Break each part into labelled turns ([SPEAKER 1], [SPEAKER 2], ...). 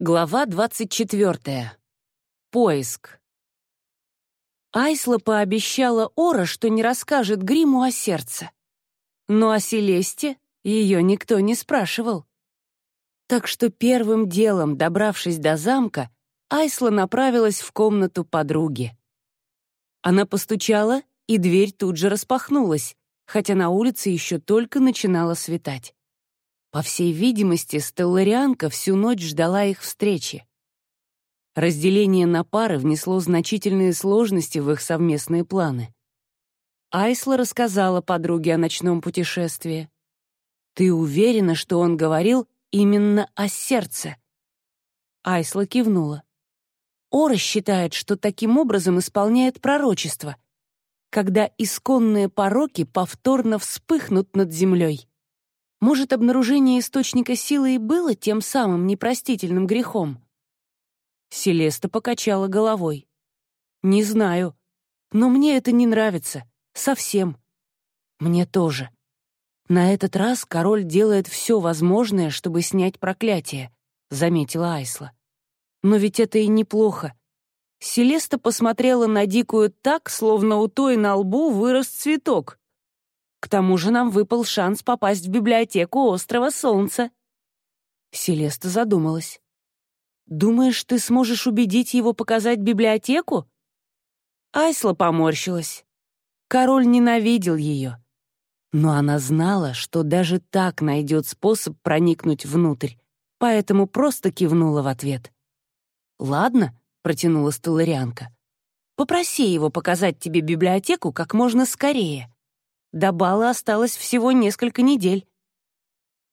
[SPEAKER 1] Глава 24. Поиск. Айсла пообещала Ора, что не расскажет Гриму о сердце. Но о Селесте ее никто не спрашивал. Так что первым делом, добравшись до замка, Айсла направилась в комнату подруги. Она постучала, и дверь тут же распахнулась, хотя на улице еще только начинало светать. По всей видимости, Стелларианка всю ночь ждала их встречи. Разделение на пары внесло значительные сложности в их совместные планы. Айсла рассказала подруге о ночном путешествии. «Ты уверена, что он говорил именно о сердце?» Айсла кивнула. Ора считает, что таким образом исполняет пророчество, когда исконные пороки повторно вспыхнут над землей. Может, обнаружение источника силы и было тем самым непростительным грехом? Селеста покачала головой. «Не знаю, но мне это не нравится. Совсем. Мне тоже. На этот раз король делает все возможное, чтобы снять проклятие», — заметила Айсла. «Но ведь это и неплохо. Селеста посмотрела на Дикую так, словно у той на лбу вырос цветок. К тому же нам выпал шанс попасть в библиотеку Острова Солнца». Селеста задумалась. «Думаешь, ты сможешь убедить его показать библиотеку?» Айсла поморщилась. Король ненавидел ее. Но она знала, что даже так найдет способ проникнуть внутрь, поэтому просто кивнула в ответ. «Ладно», — протянула столарианка, — «попроси его показать тебе библиотеку как можно скорее». До бала осталось всего несколько недель.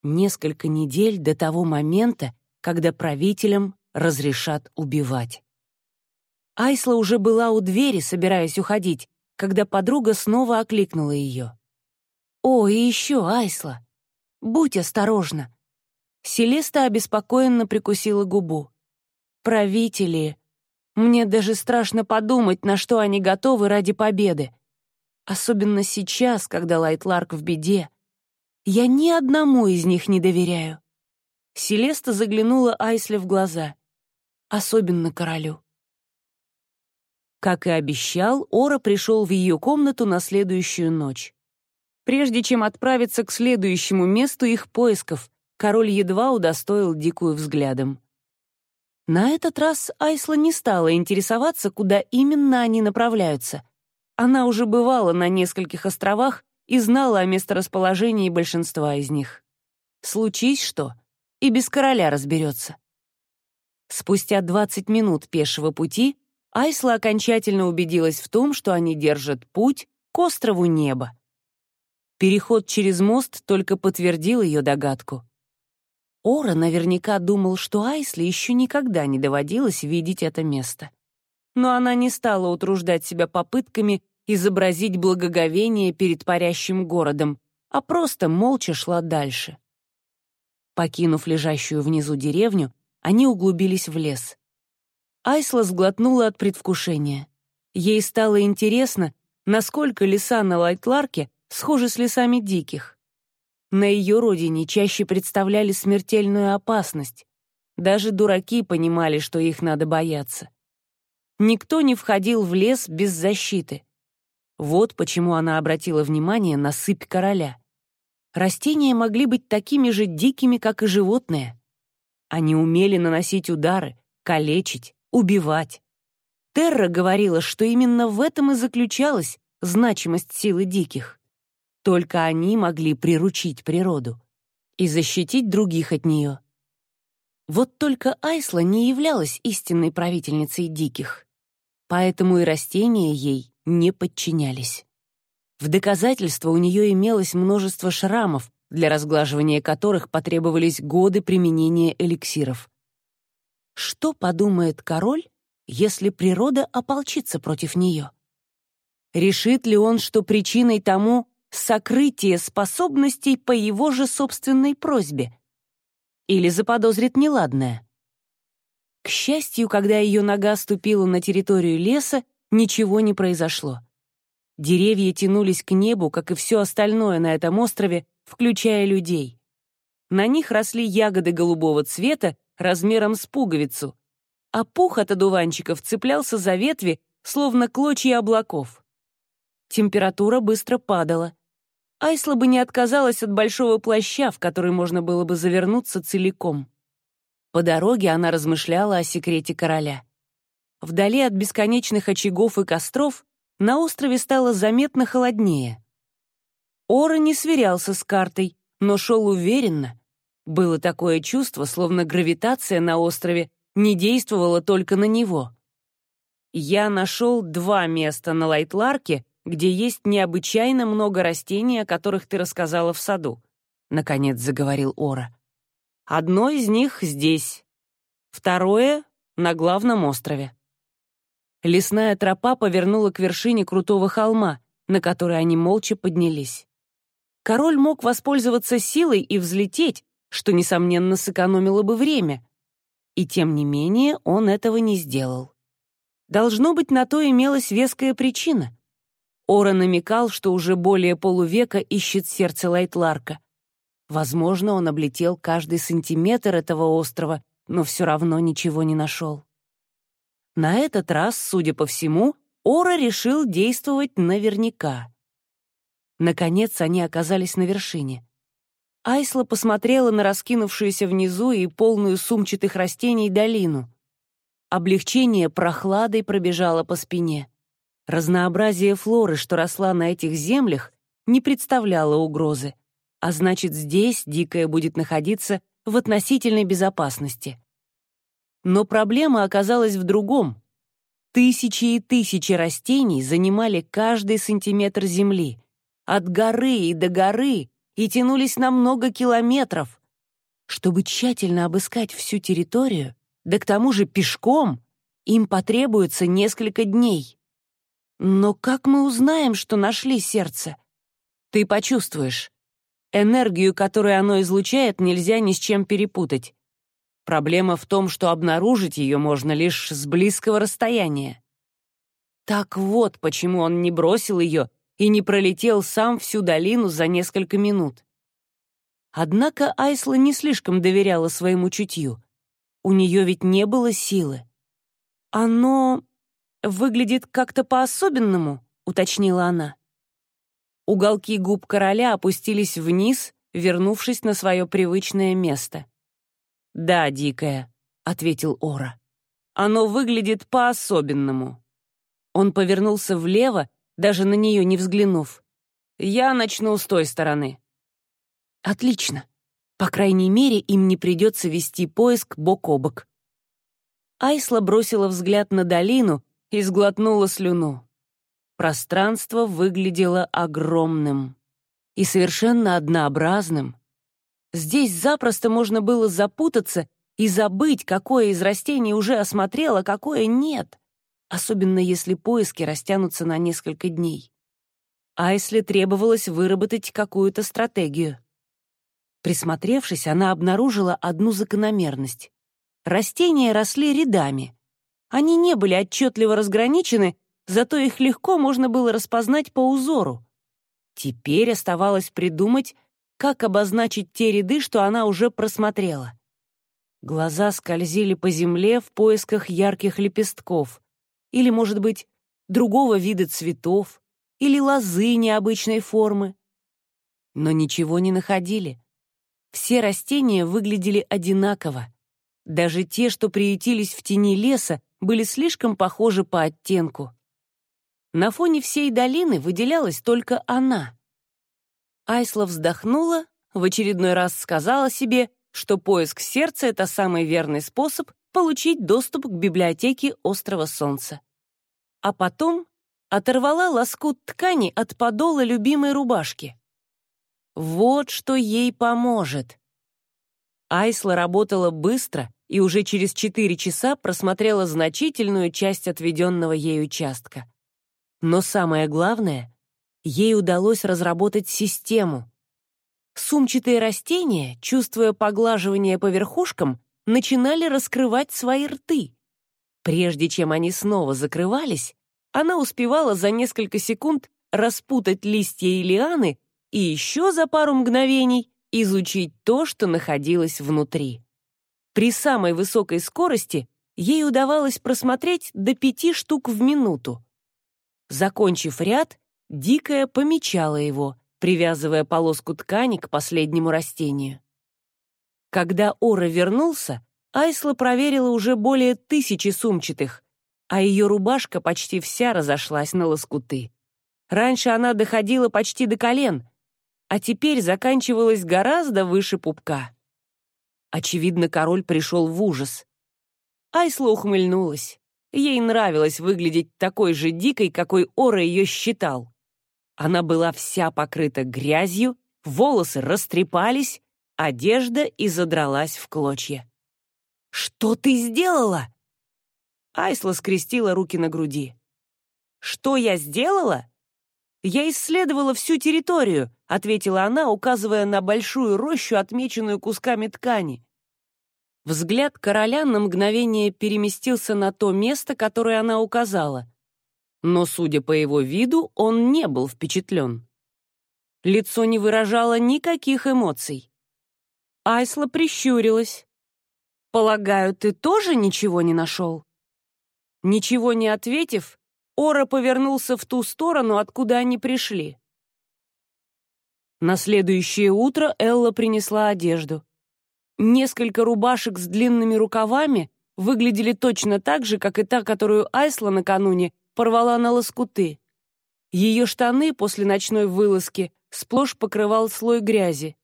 [SPEAKER 1] Несколько недель до того момента, когда правителям разрешат убивать. Айсла уже была у двери, собираясь уходить, когда подруга снова окликнула ее. «О, и еще, Айсла! Будь осторожна!» Селеста обеспокоенно прикусила губу. «Правители! Мне даже страшно подумать, на что они готовы ради победы. Особенно сейчас, когда Лайтларк в беде. Я ни одному из них не доверяю. Селеста заглянула Айсле в глаза. Особенно королю. Как и обещал, Оро пришел в ее комнату на следующую ночь. Прежде чем отправиться к следующему месту их поисков, король едва удостоил дикую взглядом. На этот раз Айсла не стала интересоваться, куда именно они направляются — она уже бывала на нескольких островах и знала о месторасположении большинства из них. Случись что, и без короля разберется. Спустя 20 минут пешего пути Айсла окончательно убедилась в том, что они держат путь к острову Неба. Переход через мост только подтвердил ее догадку. Ора наверняка думал, что Айсле еще никогда не доводилось видеть это место но она не стала утруждать себя попытками изобразить благоговение перед парящим городом, а просто молча шла дальше. Покинув лежащую внизу деревню, они углубились в лес. Айсла сглотнула от предвкушения. Ей стало интересно, насколько леса на Лайтларке схожи с лесами диких. На ее родине чащи представляли смертельную опасность. Даже дураки понимали, что их надо бояться. Никто не входил в лес без защиты. Вот почему она обратила внимание на сыпь короля. Растения могли быть такими же дикими, как и животные. Они умели наносить удары, калечить, убивать. Терра говорила, что именно в этом и заключалась значимость силы диких. Только они могли приручить природу и защитить других от нее. Вот только Айсла не являлась истинной правительницей диких поэтому и растения ей не подчинялись. В доказательство у нее имелось множество шрамов, для разглаживания которых потребовались годы применения эликсиров. Что подумает король, если природа ополчится против нее? Решит ли он, что причиной тому сокрытие способностей по его же собственной просьбе? Или заподозрит неладное? К счастью, когда ее нога ступила на территорию леса, ничего не произошло. Деревья тянулись к небу, как и все остальное на этом острове, включая людей. На них росли ягоды голубого цвета, размером с пуговицу, а пух от одуванчиков цеплялся за ветви, словно клочья облаков. Температура быстро падала. Айсла бы не отказалась от большого плаща, в который можно было бы завернуться целиком. По дороге она размышляла о секрете короля. Вдали от бесконечных очагов и костров на острове стало заметно холоднее. Оро не сверялся с картой, но шел уверенно. Было такое чувство, словно гравитация на острове не действовала только на него. Я нашел два места на Лайтларке, где есть необычайно много растений, о которых ты рассказала в саду», — наконец заговорил Оро. «Одно из них здесь, второе — на главном острове». Лесная тропа повернула к вершине крутого холма, на который они молча поднялись. Король мог воспользоваться силой и взлететь, что, несомненно, сэкономило бы время. И тем не менее он этого не сделал. Должно быть, на то имелась веская причина. Ора намекал, что уже более полувека ищет сердце Лайтларка. Возможно, он облетел каждый сантиметр этого острова, но все равно ничего не нашел. На этот раз, судя по всему, Ора решил действовать наверняка. Наконец они оказались на вершине. Айсла посмотрела на раскинувшуюся внизу и полную сумчатых растений долину. Облегчение прохладой пробежало по спине. Разнообразие флоры, что росла на этих землях, не представляло угрозы, а значит, здесь дикая будет находиться в относительной безопасности. Но проблема оказалась в другом. Тысячи и тысячи растений занимали каждый сантиметр земли, от горы и до горы, и тянулись на много километров. Чтобы тщательно обыскать всю территорию, да к тому же пешком, им потребуется несколько дней. Но как мы узнаем, что нашли сердце? Ты почувствуешь. Энергию, которую оно излучает, нельзя ни с чем перепутать. Проблема в том, что обнаружить ее можно лишь с близкого расстояния. Так вот, почему он не бросил ее и не пролетел сам всю долину за несколько минут. Однако Айсла не слишком доверяла своему чутью. У нее ведь не было силы. Оно выглядит как-то по-особенному», — уточнила она. Уголки губ короля опустились вниз, вернувшись на свое привычное место. «Да, дикая», — ответил Ора. «Оно выглядит по-особенному». Он повернулся влево, даже на нее не взглянув. «Я начну с той стороны». «Отлично. По крайней мере, им не придется вести поиск бок о бок». Айсла бросила взгляд на долину, и сглотнула слюну. Пространство выглядело огромным и совершенно однообразным. Здесь запросто можно было запутаться и забыть, какое из растений уже осмотрела, какое нет, особенно если поиски растянутся на несколько дней. А если требовалось выработать какую-то стратегию? Присмотревшись, она обнаружила одну закономерность. Растения росли рядами, они не были отчетливо разграничены, зато их легко можно было распознать по узору. Теперь оставалось придумать, как обозначить те ряды, что она уже просмотрела. Глаза скользили по земле в поисках ярких лепестков, или, может быть, другого вида цветов, или лозы необычной формы. Но ничего не находили. Все растения выглядели одинаково. Даже те, что приютились в тени леса, были слишком похожи по оттенку. На фоне всей долины выделялась только она. Айсла вздохнула, в очередной раз сказала себе, что поиск сердца — это самый верный способ получить доступ к библиотеке Острова Солнца. А потом оторвала лоскут ткани от подола любимой рубашки. Вот что ей поможет. Айсла работала быстро, и уже через четыре часа просмотрела значительную часть отведенного ей участка. Но самое главное, ей удалось разработать систему. Сумчатые растения, чувствуя поглаживание по верхушкам, начинали раскрывать свои рты. Прежде чем они снова закрывались, она успевала за несколько секунд распутать листья и лианы и еще за пару мгновений изучить то, что находилось внутри. При самой высокой скорости ей удавалось просмотреть до пяти штук в минуту. Закончив ряд, Дикая помечала его, привязывая полоску ткани к последнему растению. Когда Ора вернулся, Айсла проверила уже более тысячи сумчатых, а ее рубашка почти вся разошлась на лоскуты. Раньше она доходила почти до колен, а теперь заканчивалась гораздо выше пупка. Очевидно, король пришел в ужас. Айсла ухмыльнулась. Ей нравилось выглядеть такой же дикой, какой Ора ее считал. Она была вся покрыта грязью, волосы растрепались, одежда и задралась в клочья. «Что ты сделала?» Айсла скрестила руки на груди. «Что я сделала?» «Я исследовала всю территорию», — ответила она, указывая на большую рощу, отмеченную кусками ткани. Взгляд короля на мгновение переместился на то место, которое она указала. Но, судя по его виду, он не был впечатлен. Лицо не выражало никаких эмоций. Айсла прищурилась. «Полагаю, ты тоже ничего не нашел?» Ничего не ответив, Ора повернулся в ту сторону, откуда они пришли. На следующее утро Элла принесла одежду. Несколько рубашек с длинными рукавами выглядели точно так же, как и та, которую Айсла накануне порвала на лоскуты. Ее штаны после ночной вылазки сплошь покрывал слой грязи.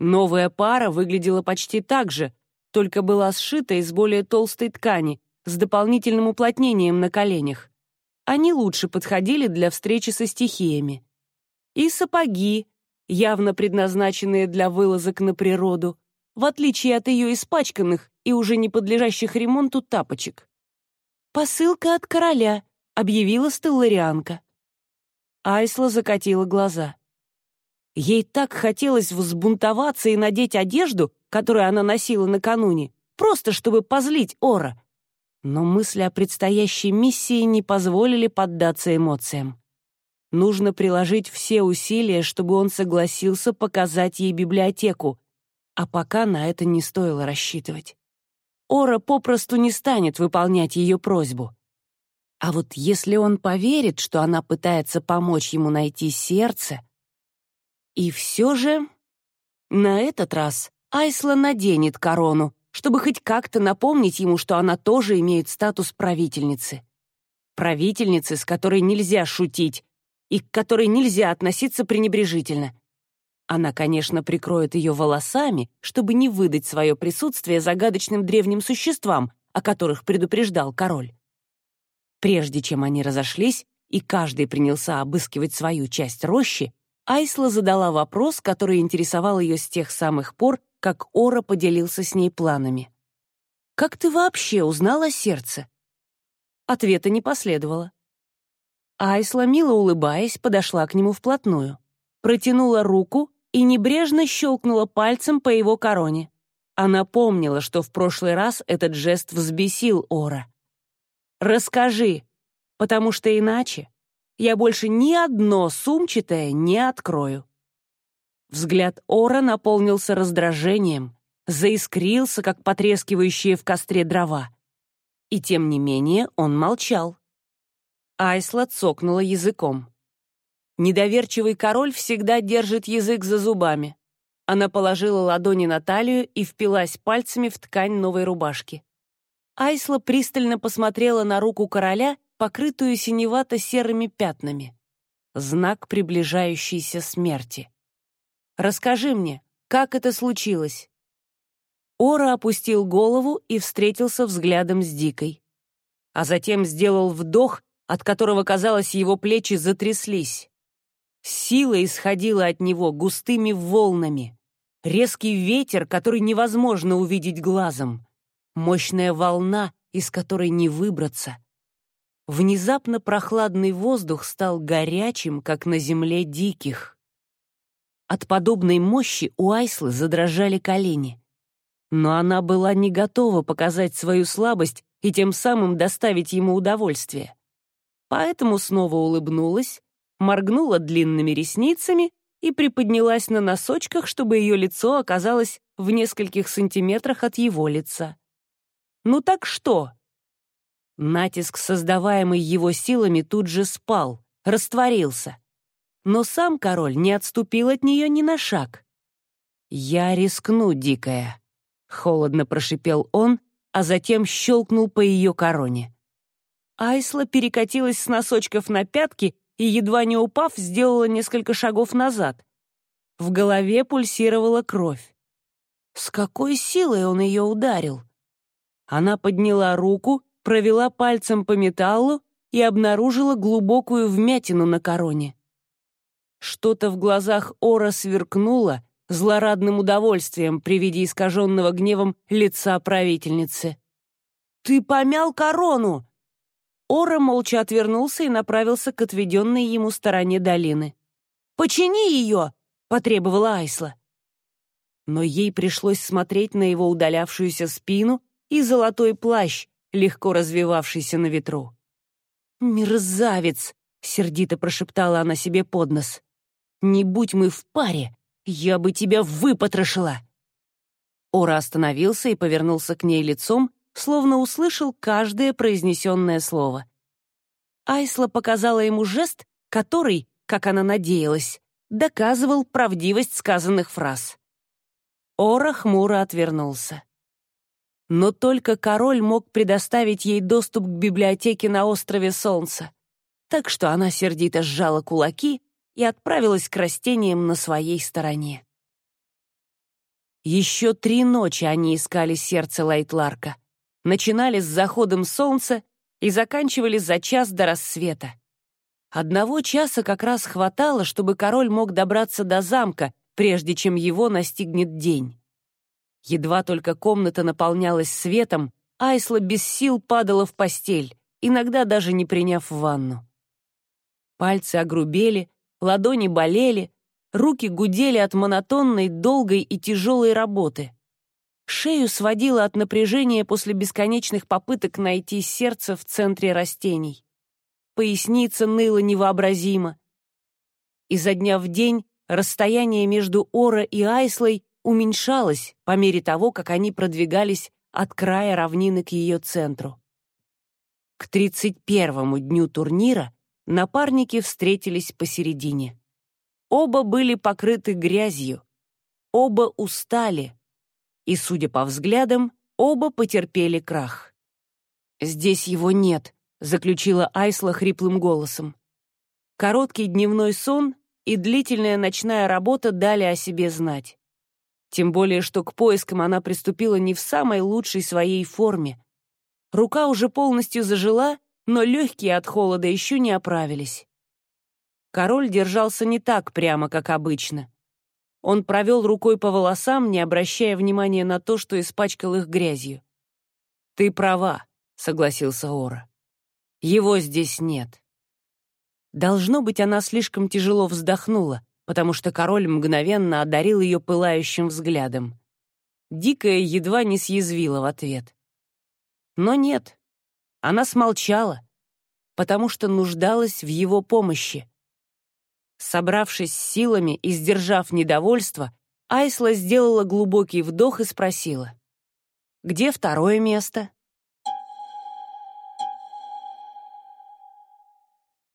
[SPEAKER 1] Новая пара выглядела почти так же, только была сшита из более толстой ткани, с дополнительным уплотнением на коленях. Они лучше подходили для встречи со стихиями. И сапоги, явно предназначенные для вылазок на природу, в отличие от ее испачканных и уже не подлежащих ремонту тапочек. «Посылка от короля», — объявила стелларианка. Айсла закатила глаза. Ей так хотелось взбунтоваться и надеть одежду, которую она носила накануне, просто чтобы позлить Ора. Но мысли о предстоящей миссии не позволили поддаться эмоциям. Нужно приложить все усилия, чтобы он согласился показать ей библиотеку, а пока на это не стоило рассчитывать. Ора попросту не станет выполнять ее просьбу. А вот если он поверит, что она пытается помочь ему найти сердце... И все же... На этот раз Айсла наденет корону, чтобы хоть как-то напомнить ему, что она тоже имеет статус правительницы. Правительницы, с которой нельзя шутить и к которой нельзя относиться пренебрежительно. Она, конечно, прикроет ее волосами, чтобы не выдать свое присутствие загадочным древним существам, о которых предупреждал король. Прежде чем они разошлись, и каждый принялся обыскивать свою часть рощи, Айсла задала вопрос, который интересовал ее с тех самых пор, как Ора поделился с ней планами. «Как ты вообще узнала сердце?» Ответа не последовало. Айсла, мило улыбаясь, подошла к нему вплотную, протянула руку и небрежно щелкнула пальцем по его короне. Она помнила, что в прошлый раз этот жест взбесил Ора. «Расскажи, потому что иначе я больше ни одно сумчатое не открою». Взгляд Ора наполнился раздражением, заискрился, как потрескивающие в костре дрова. И тем не менее он молчал. Айсла цокнула языком. Недоверчивый король всегда держит язык за зубами. Она положила ладони на талию и впилась пальцами в ткань новой рубашки. Айсла пристально посмотрела на руку короля, покрытую синевато-серыми пятнами. Знак приближающейся смерти. «Расскажи мне, как это случилось?» Ора опустил голову и встретился взглядом с Дикой. А затем сделал вдох, от которого, казалось, его плечи затряслись. Сила исходила от него густыми волнами. Резкий ветер, который невозможно увидеть глазом. Мощная волна, из которой не выбраться. Внезапно прохладный воздух стал горячим, как на земле диких. От подобной мощи у Айслы задрожали колени. Но она была не готова показать свою слабость и тем самым доставить ему удовольствие. Поэтому снова улыбнулась, моргнула длинными ресницами и приподнялась на носочках, чтобы ее лицо оказалось в нескольких сантиметрах от его лица. Ну так что? Натиск, создаваемый его силами, тут же спал, растворился. Но сам король не отступил от нее ни на шаг. «Я рискну, дикая», — холодно прошипел он, а затем щелкнул по ее короне. Айсла перекатилась с носочков на пятки и, едва не упав, сделала несколько шагов назад. В голове пульсировала кровь. С какой силой он ее ударил? Она подняла руку, провела пальцем по металлу и обнаружила глубокую вмятину на короне. Что-то в глазах Ора сверкнуло злорадным удовольствием при виде искаженного гневом лица правительницы. «Ты помял корону!» Ора молча отвернулся и направился к отведенной ему стороне долины. «Почини ее!» — потребовала Айсла. Но ей пришлось смотреть на его удалявшуюся спину и золотой плащ, легко развивавшийся на ветру. «Мерзавец!» — сердито прошептала она себе под нос. «Не будь мы в паре, я бы тебя выпотрошила!» Ора остановился и повернулся к ней лицом, словно услышал каждое произнесенное слово. Айсла показала ему жест, который, как она надеялась, доказывал правдивость сказанных фраз. Ора хмуро отвернулся. Но только король мог предоставить ей доступ к библиотеке на острове Солнца, так что она сердито сжала кулаки и отправилась к растениям на своей стороне. Еще три ночи они искали сердце Лайтларка, начинали с заходом солнца и заканчивали за час до рассвета. Одного часа как раз хватало, чтобы король мог добраться до замка, прежде чем его настигнет день. Едва только комната наполнялась светом, Айсла без сил падала в постель, иногда даже не приняв ванну. Пальцы огрубели, ладони болели, руки гудели от монотонной, долгой и тяжелой работы. Шею сводило от напряжения после бесконечных попыток найти сердце в центре растений. Поясница ныла невообразимо. Изо дня в день расстояние между Ора и Айслой уменьшалось по мере того, как они продвигались от края равнины к ее центру. К 31-му дню турнира напарники встретились посередине. Оба были покрыты грязью. Оба устали, и, судя по взглядам, оба потерпели крах. «Здесь его нет», — заключила Айсла хриплым голосом. Короткий дневной сон и длительная ночная работа дали о себе знать. Тем более, что к поискам она приступила не в самой лучшей своей форме. Рука уже полностью зажила, но легкие от холода еще не оправились. Король держался не так прямо, как обычно. Он провел рукой по волосам, не обращая внимания на то, что испачкал их грязью. «Ты права», — согласился Ора. «Его здесь нет». Должно быть, она слишком тяжело вздохнула, потому что король мгновенно одарил ее пылающим взглядом. Дикая едва не съязвила в ответ. Но нет, она смолчала, потому что нуждалась в его помощи. Собравшись силами и сдержав недовольство, Айсла сделала глубокий вдох и спросила. «Где второе место?»